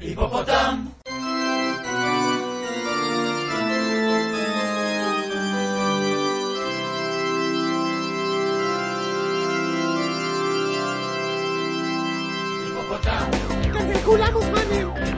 היפופוטם! כולנו זמנים!